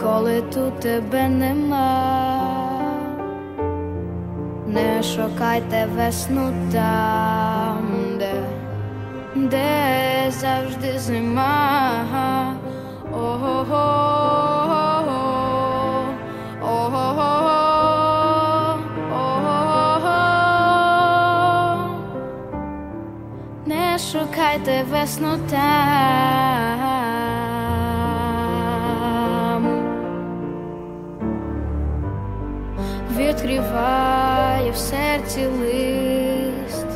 коли тут тебе нема, не шукайте весну там, де, де завжди зима. Не шукайте весну там. Серці лист,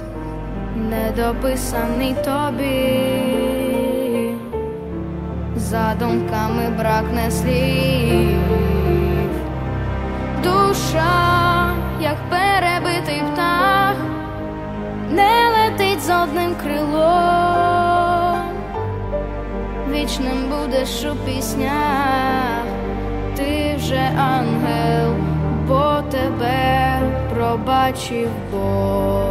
недописаний тобі, за думками бракне слів, душа, як перебитий птах, не летить з одним крилом, вічним будеш у піснях, ти вже ангел, бо тебе пробачив Бог.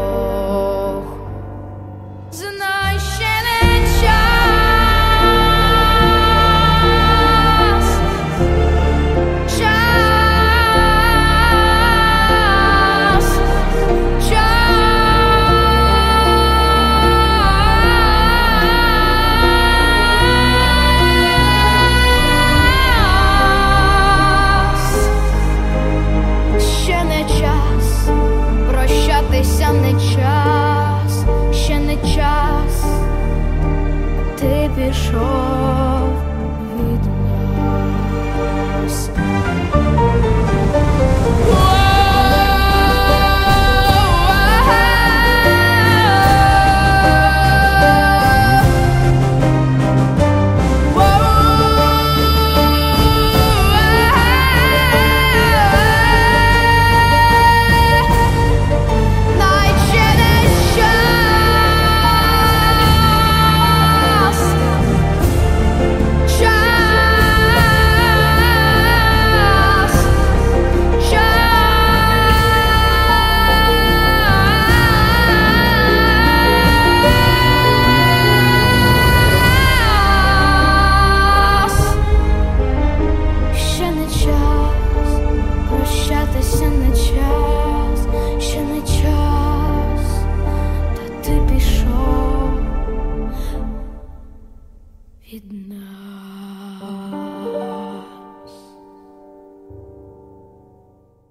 Ще не час, ще не час, ти пішов. Oh.